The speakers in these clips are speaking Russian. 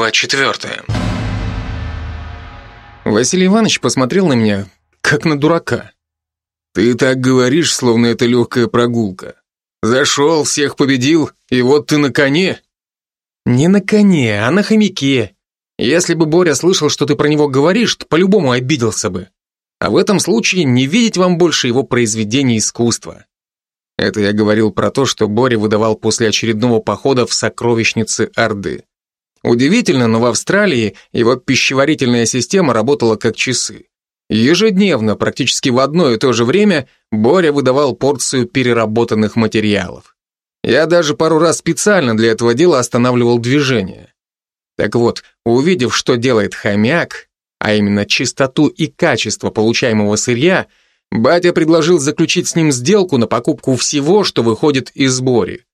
Глава четвертая. Василий Иванович посмотрел на меня, как на дурака. «Ты так говоришь, словно это легкая прогулка. Зашел, всех победил, и вот ты на коне». «Не на коне, а на хомяке. Если бы Боря слышал, что ты про него говоришь, то по-любому обиделся бы. А в этом случае не видеть вам больше его произведений искусства». Это я говорил про то, что Боря выдавал после очередного похода в сокровищницы Орды. Удивительно, но в Австралии его пищеварительная система работала как часы. Ежедневно, практически в одно и то же время, Боря выдавал порцию переработанных материалов. Я даже пару раз специально для этого дела останавливал движение. Так вот, увидев, что делает хомяк, а именно чистоту и качество получаемого сырья, батя предложил заключить с ним сделку на покупку всего, что выходит из Бори.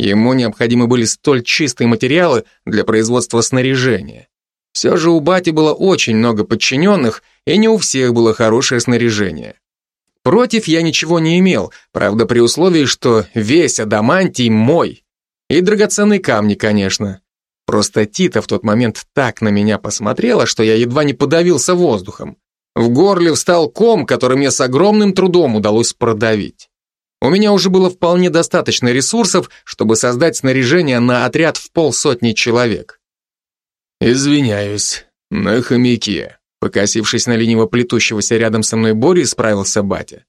Ему необходимы были столь чистые материалы для производства снаряжения. Все же у бати было очень много подчиненных, и не у всех было хорошее снаряжение. Против я ничего не имел, правда, при условии, что весь адамантий мой. И драгоценные камни, конечно. Просто Тита в тот момент так на меня посмотрела, что я едва не подавился воздухом. В горле встал ком, который мне с огромным трудом удалось продавить. У меня уже было вполне достаточно ресурсов, чтобы создать снаряжение на отряд в полсотни человек. «Извиняюсь, на хомяке», покосившись на лениво плетущегося рядом со мной Бори, справился батя.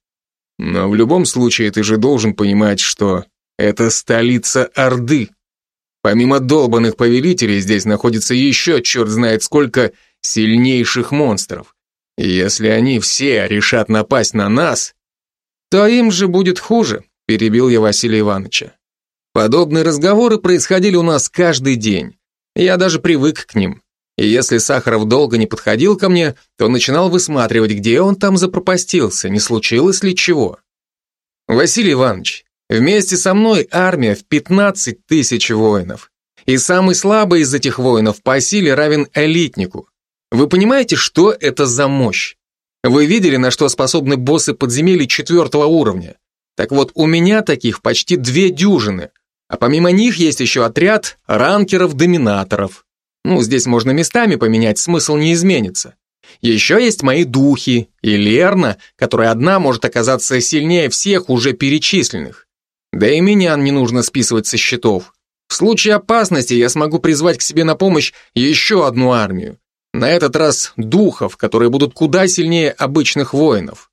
«Но в любом случае ты же должен понимать, что это столица Орды. Помимо долбанных повелителей здесь находится еще черт знает сколько сильнейших монстров. И если они все решат напасть на нас, то им же будет хуже, перебил я Василия Ивановича. Подобные разговоры происходили у нас каждый день. Я даже привык к ним. И если Сахаров долго не подходил ко мне, то начинал высматривать, где он там запропастился, не случилось ли чего. Василий Иванович, вместе со мной армия в 15 тысяч воинов. И самый слабый из этих воинов по силе равен элитнику. Вы понимаете, что это за мощь? Вы видели, на что способны боссы подземелий четвертого уровня? Так вот, у меня таких почти две дюжины, а помимо них есть еще отряд ранкеров-доминаторов. Ну, здесь можно местами поменять, смысл не изменится. Еще есть мои духи и Лерна, которая одна может оказаться сильнее всех уже перечисленных. Да и меня не нужно списывать со счетов. В случае опасности я смогу призвать к себе на помощь еще одну армию. На этот раз духов, которые будут куда сильнее обычных воинов.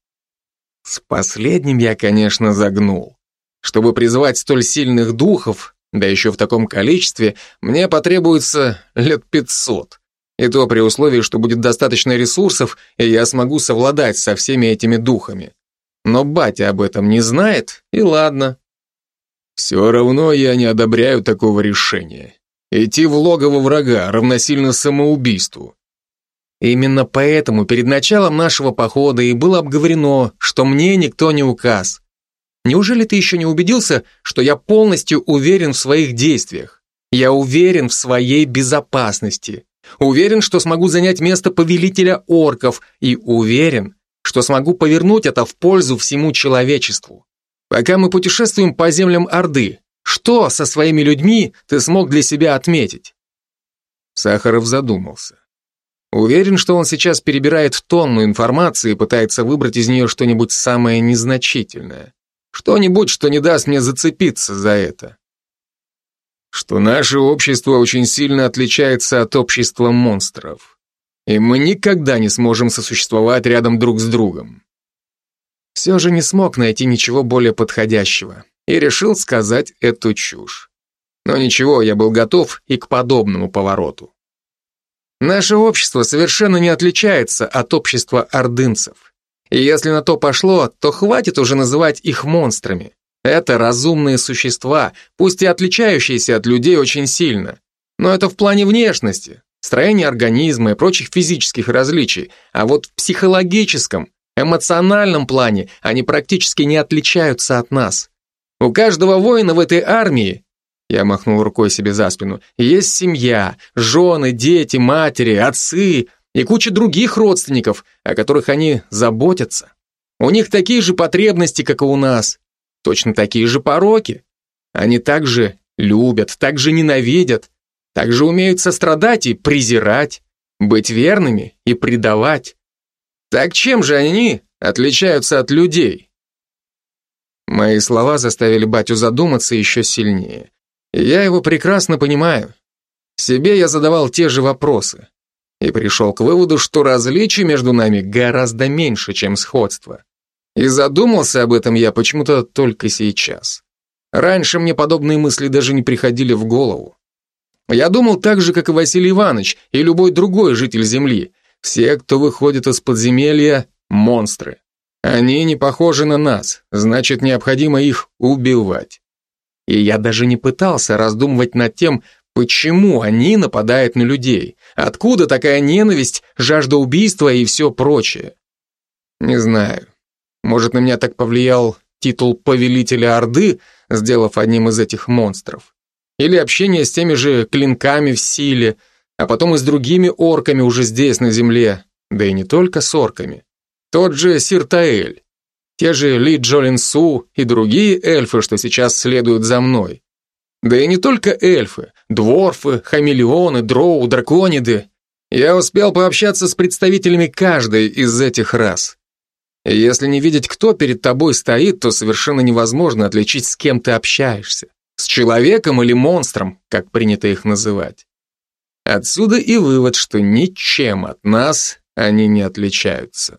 С последним я, конечно, загнул. Чтобы призвать столь сильных духов, да еще в таком количестве, мне потребуется лет пятьсот. И то при условии, что будет достаточно ресурсов, и я смогу совладать со всеми этими духами. Но батя об этом не знает, и ладно. Все равно я не одобряю такого решения. Идти в логово врага равносильно самоубийству. Именно поэтому перед началом нашего похода и было обговорено, что мне никто не указ. Неужели ты еще не убедился, что я полностью уверен в своих действиях? Я уверен в своей безопасности. Уверен, что смогу занять место повелителя орков и уверен, что смогу повернуть это в пользу всему человечеству. Пока мы путешествуем по землям Орды, что со своими людьми ты смог для себя отметить? Сахаров задумался. Уверен, что он сейчас перебирает тонну информации и пытается выбрать из нее что-нибудь самое незначительное. Что-нибудь, что не даст мне зацепиться за это. Что наше общество очень сильно отличается от общества монстров. И мы никогда не сможем сосуществовать рядом друг с другом. Все же не смог найти ничего более подходящего и решил сказать эту чушь. Но ничего, я был готов и к подобному повороту. Наше общество совершенно не отличается от общества ордынцев. И если на то пошло, то хватит уже называть их монстрами. Это разумные существа, пусть и отличающиеся от людей очень сильно. Но это в плане внешности, строения организма и прочих физических различий. А вот в психологическом, эмоциональном плане они практически не отличаются от нас. У каждого воина в этой армии я махнул рукой себе за спину. Есть семья, жены, дети, матери, отцы и куча других родственников, о которых они заботятся. У них такие же потребности, как и у нас. Точно такие же пороки. Они также любят, также ненавидят, также умеют сострадать и презирать, быть верными и предавать. Так чем же они отличаются от людей? Мои слова заставили батю задуматься еще сильнее. Я его прекрасно понимаю. Себе я задавал те же вопросы. И пришел к выводу, что различий между нами гораздо меньше, чем сходство. И задумался об этом я почему-то только сейчас. Раньше мне подобные мысли даже не приходили в голову. Я думал так же, как и Василий Иванович и любой другой житель Земли. Все, кто выходит из подземелья, монстры. Они не похожи на нас, значит, необходимо их убивать. И я даже не пытался раздумывать над тем, почему они нападают на людей, откуда такая ненависть, жажда убийства и все прочее. Не знаю. Может, на меня так повлиял титул повелителя Орды, сделав одним из этих монстров. Или общение с теми же клинками в силе, а потом и с другими орками уже здесь, на земле. Да и не только с орками. Тот же Сиртаэль. Те же Ли Джолин Су и другие эльфы, что сейчас следуют за мной. Да и не только эльфы, дворфы, хамелеоны, дроу, дракониды. Я успел пообщаться с представителями каждой из этих рас. И если не видеть, кто перед тобой стоит, то совершенно невозможно отличить, с кем ты общаешься. С человеком или монстром, как принято их называть. Отсюда и вывод, что ничем от нас они не отличаются.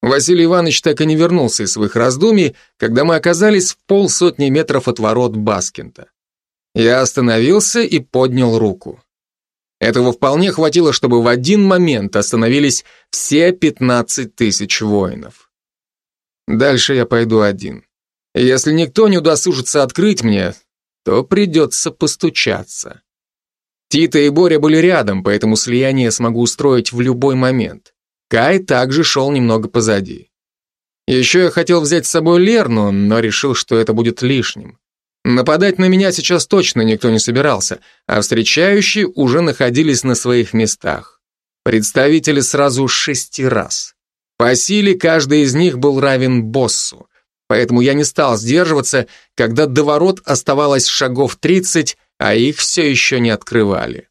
Василий Иванович так и не вернулся из своих раздумий, когда мы оказались в полсотни метров от ворот Баскинта. Я остановился и поднял руку. Этого вполне хватило, чтобы в один момент остановились все 15 тысяч воинов. Дальше я пойду один. Если никто не удосужится открыть мне, то придется постучаться. Тита и Боря были рядом, поэтому слияние смогу устроить в любой момент. Кай также шел немного позади. Еще я хотел взять с собой Лерну, но решил, что это будет лишним. Нападать на меня сейчас точно никто не собирался, а встречающие уже находились на своих местах. Представители сразу шести раз. По силе каждый из них был равен боссу, поэтому я не стал сдерживаться, когда до ворот оставалось шагов 30, а их все еще не открывали.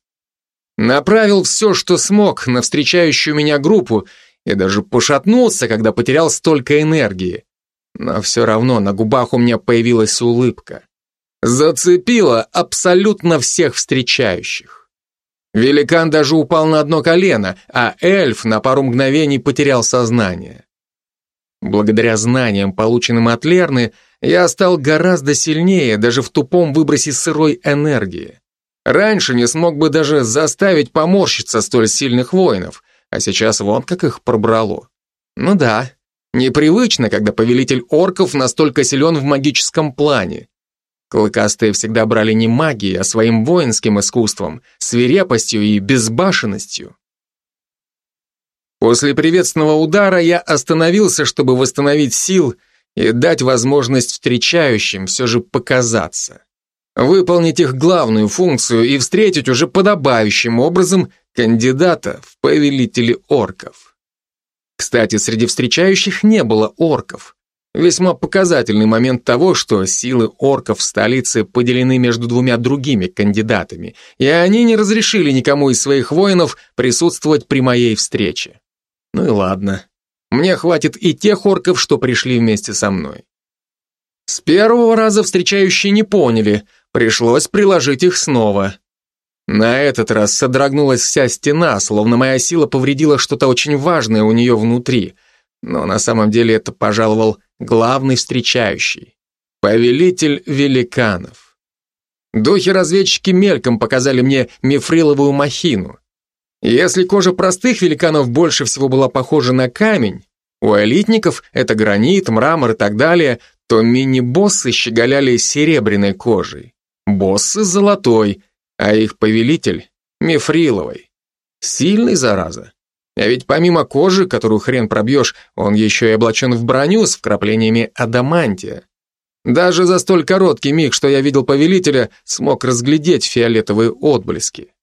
Направил все, что смог, на встречающую меня группу и даже пошатнулся, когда потерял столько энергии. Но все равно на губах у меня появилась улыбка. Зацепила абсолютно всех встречающих. Великан даже упал на одно колено, а эльф на пару мгновений потерял сознание. Благодаря знаниям, полученным от Лерны, я стал гораздо сильнее даже в тупом выбросе сырой энергии. Раньше не смог бы даже заставить поморщиться столь сильных воинов, а сейчас вон как их пробрало. Ну да, непривычно, когда повелитель орков настолько силен в магическом плане. Клыкастые всегда брали не магией, а своим воинским искусством, свирепостью и безбашенностью. После приветственного удара я остановился, чтобы восстановить сил и дать возможность встречающим все же показаться выполнить их главную функцию и встретить уже подобающим образом кандидата в повелители орков. Кстати, среди встречающих не было орков. Весьма показательный момент того, что силы орков в столице поделены между двумя другими кандидатами, и они не разрешили никому из своих воинов присутствовать при моей встрече. Ну и ладно. Мне хватит и тех орков, что пришли вместе со мной. С первого раза встречающие не поняли, Пришлось приложить их снова. На этот раз содрогнулась вся стена, словно моя сила повредила что-то очень важное у нее внутри. Но на самом деле это пожаловал главный встречающий. Повелитель великанов. Духи-разведчики мельком показали мне мифриловую махину. Если кожа простых великанов больше всего была похожа на камень, у элитников это гранит, мрамор и так далее, то мини-боссы щеголяли серебряной кожей. Боссы золотой, а их повелитель мифриловой. Сильный, зараза. А ведь помимо кожи, которую хрен пробьешь, он еще и облачен в броню с вкраплениями адамантия. Даже за столь короткий миг, что я видел повелителя, смог разглядеть фиолетовые отблески.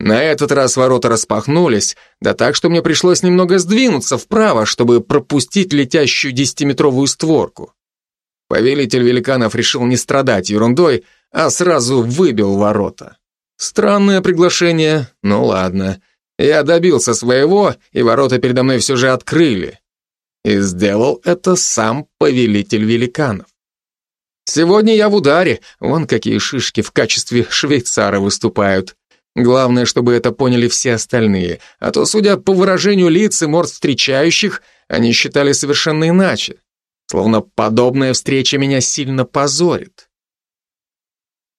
На этот раз ворота распахнулись, да так, что мне пришлось немного сдвинуться вправо, чтобы пропустить летящую десятиметровую створку. Повелитель великанов решил не страдать ерундой, а сразу выбил ворота. Странное приглашение, ну ладно. Я добился своего, и ворота передо мной все же открыли. И сделал это сам повелитель великанов. Сегодня я в ударе, вон какие шишки в качестве швейцара выступают. Главное, чтобы это поняли все остальные, а то, судя по выражению лиц и морд встречающих, они считали совершенно иначе. Словно подобная встреча меня сильно позорит.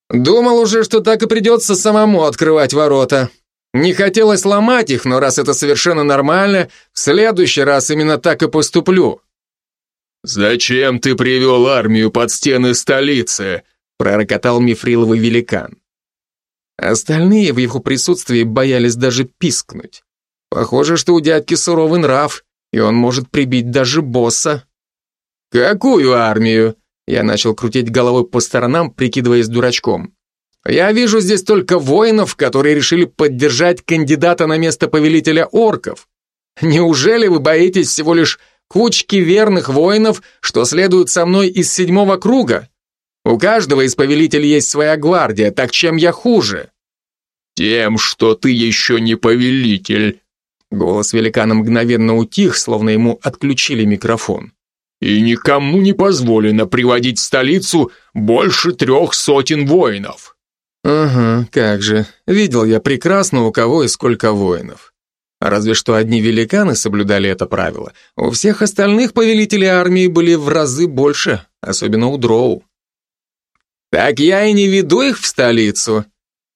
Думал уже, что так и придется самому открывать ворота. Не хотелось ломать их, но раз это совершенно нормально, в следующий раз именно так и поступлю. «Зачем ты привел армию под стены столицы?» пророкотал мифриловый великан. Остальные в его присутствии боялись даже пискнуть. Похоже, что у дядьки суровый нрав, и он может прибить даже босса. «Какую армию?» Я начал крутить головой по сторонам, прикидываясь дурачком. «Я вижу здесь только воинов, которые решили поддержать кандидата на место повелителя орков. Неужели вы боитесь всего лишь кучки верных воинов, что следуют со мной из седьмого круга? У каждого из повелителей есть своя гвардия, так чем я хуже?» «Тем, что ты еще не повелитель». Голос великана мгновенно утих, словно ему отключили микрофон и никому не позволено приводить в столицу больше трех сотен воинов. Ага, как же. Видел я прекрасно, у кого и сколько воинов. Разве что одни великаны соблюдали это правило. У всех остальных повелителей армии были в разы больше, особенно у дроу. Так я и не веду их в столицу.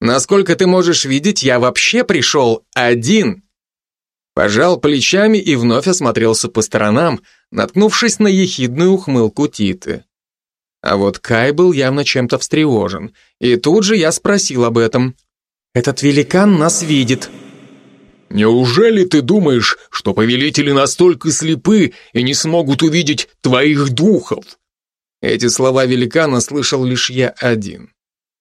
Насколько ты можешь видеть, я вообще пришел один. Пожал плечами и вновь осмотрелся по сторонам, наткнувшись на ехидную ухмылку Титы. А вот Кай был явно чем-то встревожен, и тут же я спросил об этом. «Этот великан нас видит». «Неужели ты думаешь, что повелители настолько слепы и не смогут увидеть твоих духов?» Эти слова великана слышал лишь я один.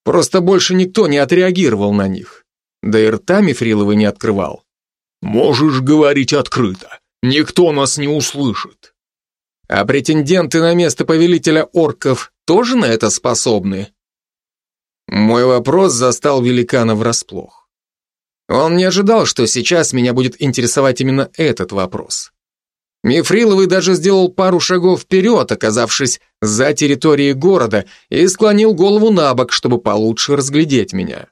Просто больше никто не отреагировал на них. Да и рта Мифрилова не открывал. «Можешь говорить открыто. Никто нас не услышит». А претенденты на место повелителя орков тоже на это способны? Мой вопрос застал великана врасплох. Он не ожидал, что сейчас меня будет интересовать именно этот вопрос. Мифриловый даже сделал пару шагов вперед, оказавшись за территорией города, и склонил голову на бок, чтобы получше разглядеть меня.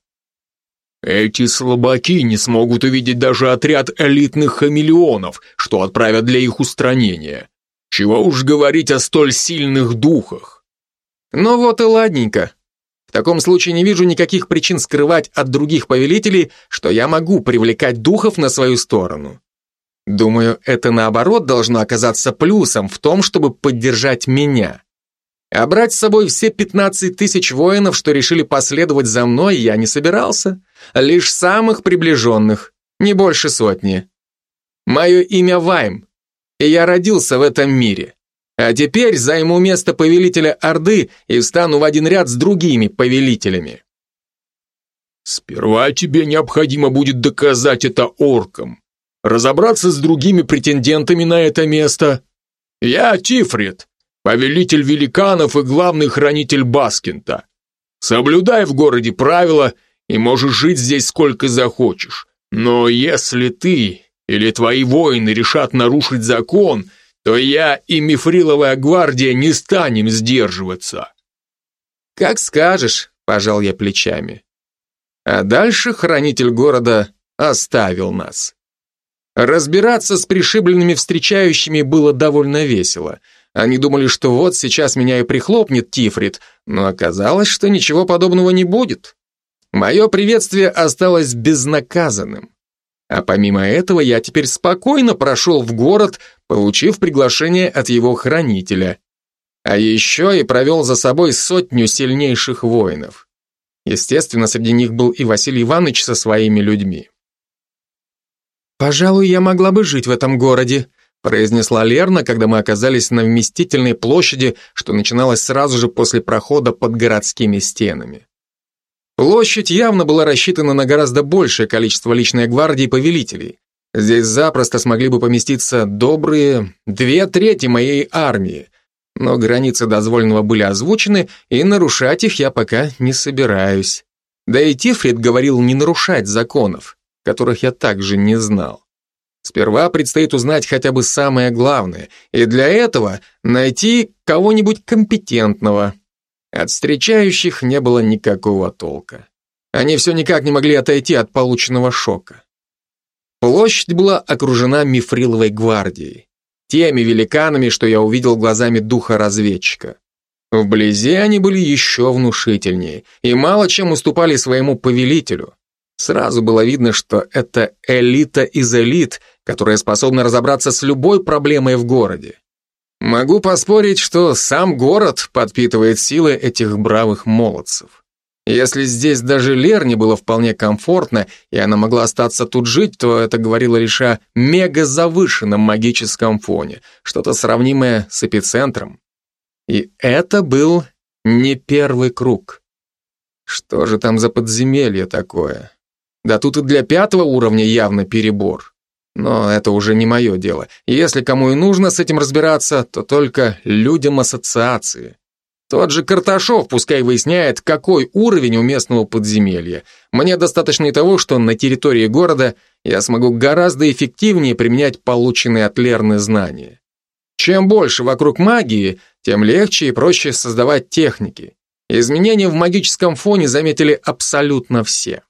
Эти слабаки не смогут увидеть даже отряд элитных хамелеонов, что отправят для их устранения. Чего уж говорить о столь сильных духах. Ну вот и ладненько. В таком случае не вижу никаких причин скрывать от других повелителей, что я могу привлекать духов на свою сторону. Думаю, это наоборот должно оказаться плюсом в том, чтобы поддержать меня. А брать с собой все 15 тысяч воинов, что решили последовать за мной, я не собирался. Лишь самых приближенных, не больше сотни. Мое имя Вайм, и я родился в этом мире. А теперь займу место повелителя Орды и встану в один ряд с другими повелителями. Сперва тебе необходимо будет доказать это оркам, разобраться с другими претендентами на это место. Я Тифрит, повелитель великанов и главный хранитель Баскинта. Соблюдай в городе правила и можешь жить здесь сколько захочешь. Но если ты или твои воины решат нарушить закон, то я и Мифриловая гвардия не станем сдерживаться. Как скажешь, пожал я плечами. А дальше хранитель города оставил нас. Разбираться с пришибленными встречающими было довольно весело – они думали, что вот сейчас меня и прихлопнет Тифрит, но оказалось, что ничего подобного не будет. Мое приветствие осталось безнаказанным. А помимо этого я теперь спокойно прошел в город, получив приглашение от его хранителя. А еще и провел за собой сотню сильнейших воинов. Естественно, среди них был и Василий Иванович со своими людьми. «Пожалуй, я могла бы жить в этом городе», произнесла Лерна, когда мы оказались на вместительной площади, что начиналось сразу же после прохода под городскими стенами. Площадь явно была рассчитана на гораздо большее количество личной гвардии повелителей. Здесь запросто смогли бы поместиться добрые две трети моей армии, но границы дозволенного были озвучены, и нарушать их я пока не собираюсь. Да и Тифрид говорил не нарушать законов, которых я также не знал. Сперва предстоит узнать хотя бы самое главное, и для этого найти кого-нибудь компетентного. От встречающих не было никакого толка. Они все никак не могли отойти от полученного шока. Площадь была окружена мифриловой гвардией, теми великанами, что я увидел глазами духа-разведчика. Вблизи они были еще внушительнее и мало чем уступали своему повелителю. Сразу было видно, что это элита из элит, которая способна разобраться с любой проблемой в городе. Могу поспорить, что сам город подпитывает силы этих бравых молодцев. Если здесь даже Лерне было вполне комфортно, и она могла остаться тут жить, то это говорило лишь о мега-завышенном магическом фоне, что-то сравнимое с эпицентром. И это был не первый круг. Что же там за подземелье такое? Да тут и для пятого уровня явно перебор. Но это уже не мое дело. Если кому и нужно с этим разбираться, то только людям ассоциации. Тот же Карташов пускай выясняет, какой уровень у местного подземелья. Мне достаточно и того, что на территории города я смогу гораздо эффективнее применять полученные от Лерны знания. Чем больше вокруг магии, тем легче и проще создавать техники. Изменения в магическом фоне заметили абсолютно все.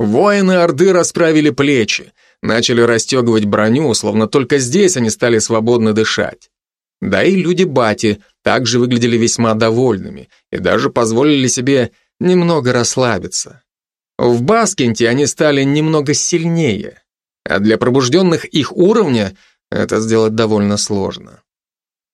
Воины Орды расправили плечи, начали расстегивать броню, словно только здесь они стали свободно дышать. Да и люди Бати также выглядели весьма довольными и даже позволили себе немного расслабиться. В Баскенте они стали немного сильнее, а для пробужденных их уровня это сделать довольно сложно.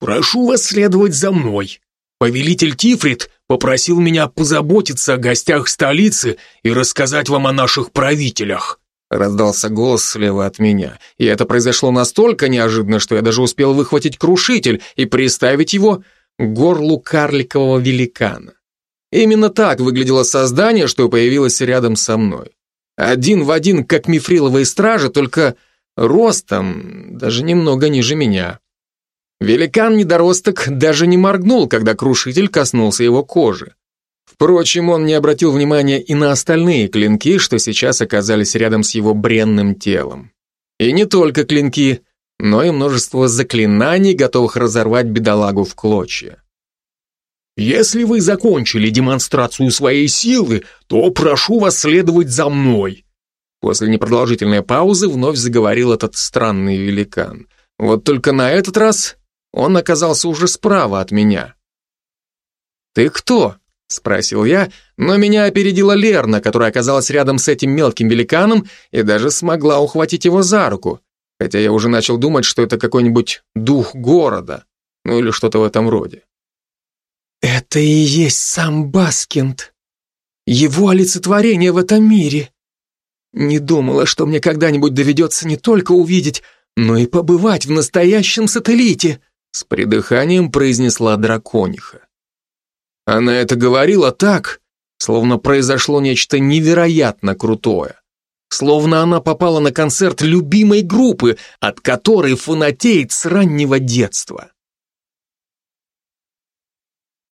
«Прошу вас следовать за мной. Повелитель Тифрит попросил меня позаботиться о гостях столицы и рассказать вам о наших правителях», Раздался голос слева от меня, и это произошло настолько неожиданно, что я даже успел выхватить крушитель и приставить его к горлу карликового великана. Именно так выглядело создание, что появилось рядом со мной. Один в один, как мифриловые стражи, только ростом даже немного ниже меня. Великан-недоросток даже не моргнул, когда крушитель коснулся его кожи. Впрочем, он не обратил внимания и на остальные клинки, что сейчас оказались рядом с его бренным телом. И не только клинки, но и множество заклинаний, готовых разорвать бедолагу в клочья. «Если вы закончили демонстрацию своей силы, то прошу вас следовать за мной», После непродолжительной паузы вновь заговорил этот странный великан. Вот только на этот раз он оказался уже справа от меня. «Ты кто?» Спросил я, но меня опередила Лерна, которая оказалась рядом с этим мелким великаном и даже смогла ухватить его за руку, хотя я уже начал думать, что это какой-нибудь дух города, ну или что-то в этом роде. «Это и есть сам Баскинд, его олицетворение в этом мире. Не думала, что мне когда-нибудь доведется не только увидеть, но и побывать в настоящем сателлите», с придыханием произнесла дракониха. Она это говорила так, словно произошло нечто невероятно крутое. Словно она попала на концерт любимой группы, от которой фанатеет с раннего детства.